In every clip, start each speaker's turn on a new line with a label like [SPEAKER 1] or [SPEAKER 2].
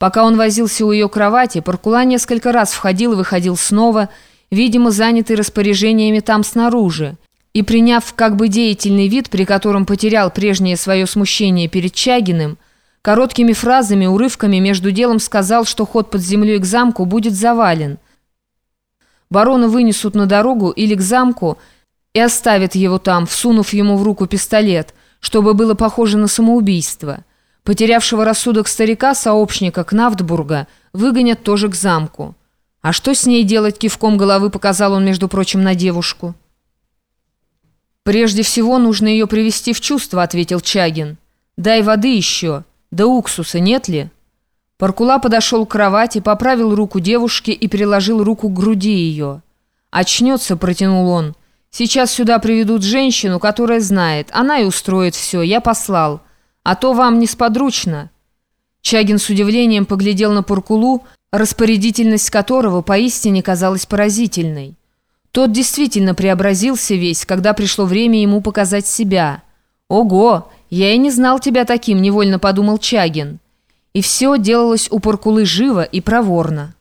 [SPEAKER 1] Пока он возился у ее кровати, Паркула несколько раз входил и выходил снова, видимо, занятый распоряжениями там снаружи. И приняв как бы деятельный вид, при котором потерял прежнее свое смущение перед Чагиным, короткими фразами, урывками между делом сказал, что ход под землей к замку будет завален. Барона вынесут на дорогу или к замку и оставят его там, всунув ему в руку пистолет, чтобы было похоже на самоубийство. Потерявшего рассудок старика, сообщника Кнафтбурга, выгонят тоже к замку. А что с ней делать, кивком головы показал он, между прочим, на девушку. «Прежде всего нужно ее привести в чувство», — ответил Чагин. «Дай воды еще. Да уксуса нет ли?» Паркула подошел к кровати, поправил руку девушки и приложил руку к груди ее. «Очнется», — протянул он. «Сейчас сюда приведут женщину, которая знает. Она и устроит все. Я послал. А то вам несподручно». Чагин с удивлением поглядел на Паркулу, распорядительность которого поистине казалась поразительной. Тот действительно преобразился весь, когда пришло время ему показать себя. «Ого! Я и не знал тебя таким», — невольно подумал Чагин. И все делалось у Паркулы живо и проворно.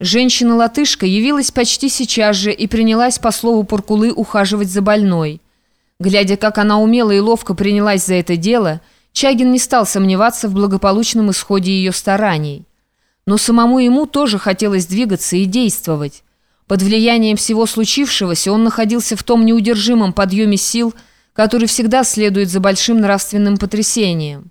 [SPEAKER 1] Женщина-латышка явилась почти сейчас же и принялась, по слову Паркулы, ухаживать за больной. Глядя, как она умело и ловко принялась за это дело, Чагин не стал сомневаться в благополучном исходе ее стараний. Но самому ему тоже хотелось двигаться и действовать. Под влиянием всего случившегося он находился в том неудержимом подъеме сил, который всегда следует за большим нравственным потрясением.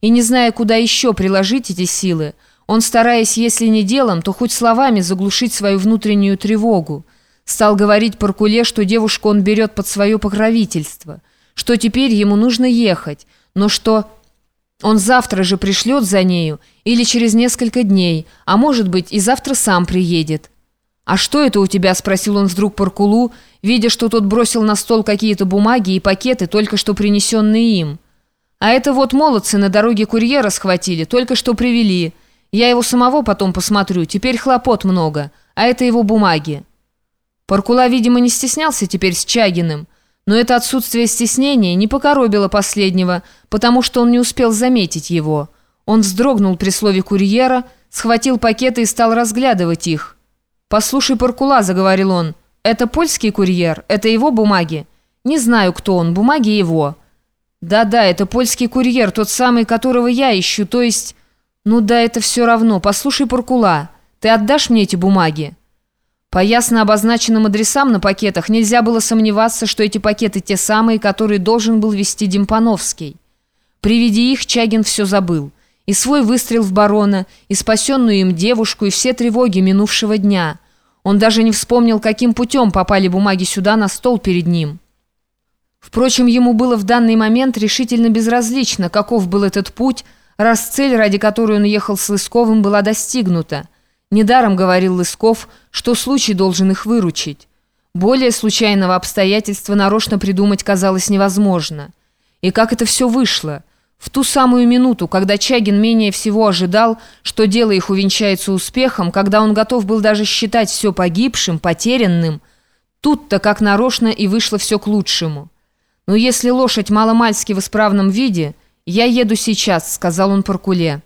[SPEAKER 1] И не зная, куда еще приложить эти силы, он, стараясь, если не делом, то хоть словами заглушить свою внутреннюю тревогу, стал говорить Паркуле, что девушку он берет под свое покровительство, что теперь ему нужно ехать, но что он завтра же пришлет за нею или через несколько дней, а может быть и завтра сам приедет. «А что это у тебя?» – спросил он вдруг Паркулу, видя, что тот бросил на стол какие-то бумаги и пакеты, только что принесенные им. «А это вот молодцы на дороге курьера схватили, только что привели. Я его самого потом посмотрю, теперь хлопот много, а это его бумаги». Паркула, видимо, не стеснялся теперь с Чагиным, но это отсутствие стеснения не покоробило последнего, потому что он не успел заметить его. Он вздрогнул при слове курьера, схватил пакеты и стал разглядывать их. «Послушай, Паркула», — заговорил он, — «это польский курьер, это его бумаги. Не знаю, кто он, бумаги его». «Да-да, это польский курьер, тот самый, которого я ищу, то есть...» «Ну да, это все равно. Послушай, Паркула, ты отдашь мне эти бумаги?» По ясно обозначенным адресам на пакетах нельзя было сомневаться, что эти пакеты те самые, которые должен был вести Демпановский. При виде их Чагин все забыл. И свой выстрел в барона, и спасенную им девушку, и все тревоги минувшего дня. Он даже не вспомнил, каким путем попали бумаги сюда на стол перед ним. Впрочем, ему было в данный момент решительно безразлично, каков был этот путь, раз цель, ради которой он ехал с Лысковым, была достигнута. Недаром говорил Лысков, что случай должен их выручить. Более случайного обстоятельства нарочно придумать казалось невозможно. И как это все вышло? В ту самую минуту, когда Чагин менее всего ожидал, что дело их увенчается успехом, когда он готов был даже считать все погибшим, потерянным, тут-то как нарочно и вышло все к лучшему. «Но если лошадь маломальски в исправном виде, я еду сейчас», — сказал он Паркуле.